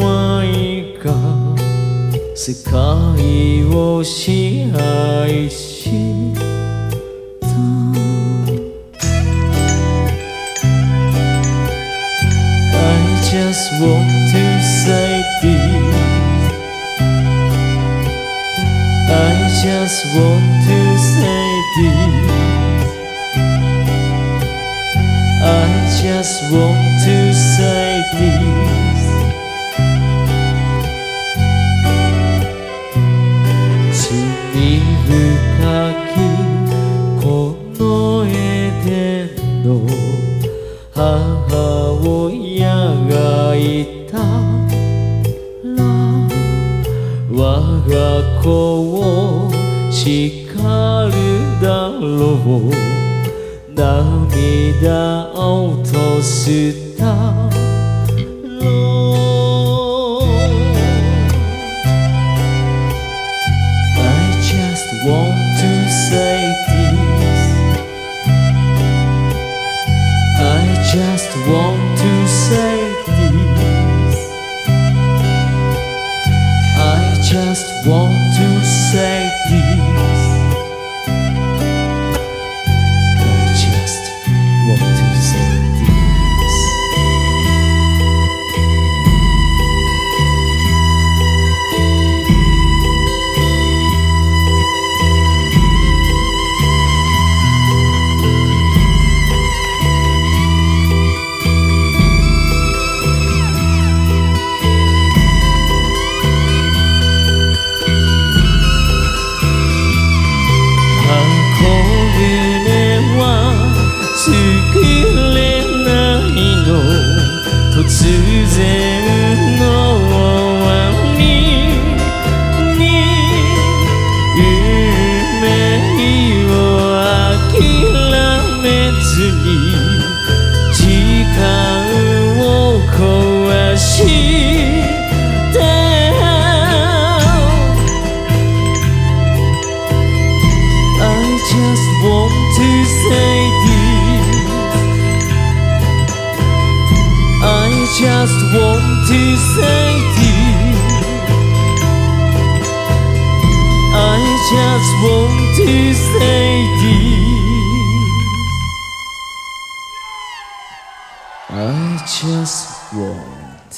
愛が世界を支配した I just want to say this I just want to say this I just want が子を叱るだろう涙を落とすだろう I just want to say this I just want just want to say this I just want to say this I just want